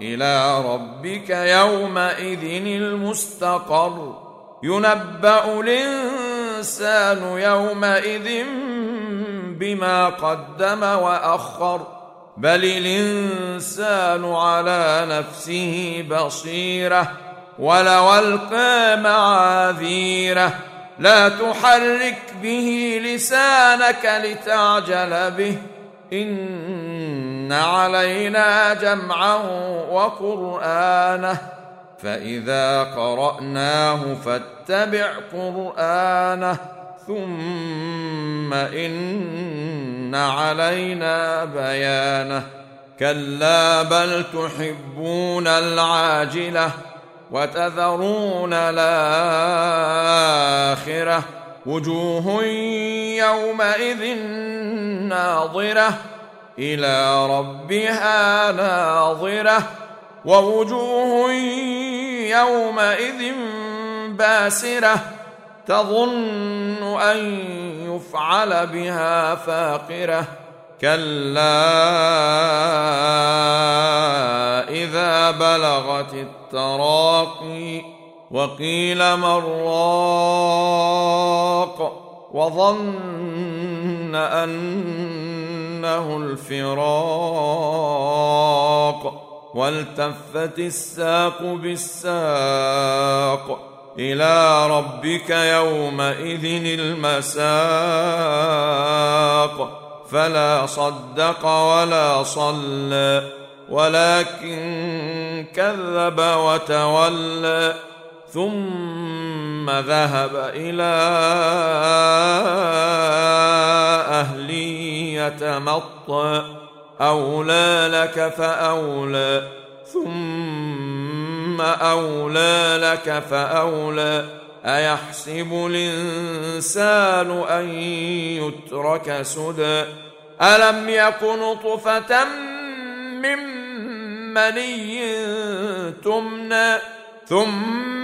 إلى ربك يومئذ المستقر. ينبأ الإنسان يومئذ بما قدم وأخر. بل الإنسان على نفسه بصيرة. ولو ألقى معاذيره لا تحرك به لسانك لتعجل به. إن علينا جمعه وقرآنه فإذا قرأناه فاتبع قرآنه ثم إن علينا بيانه. كلا بل تحبون العاجلة وتذرون الآخرة. وجوه يومئذ ناظرة إلى ربها ناظرة ووجوه يومئذ باسرة تظن أن يفعل بها فاقرة كلا إذا بلغت التراقي وقيل من راق وظن أنه الفراق. والتفت الساق بالساق إلى ربك يومئذ المساق. فلا صدق ولا صلى ولكن كذب وتولى. ثم ذهب إلى اهله يتمطى أولى لك فأولى ثم أولى لك فأولى. أيحسب الإنسان أن يترك سدى؟ ألم يك نطفة من مني تمنى ثم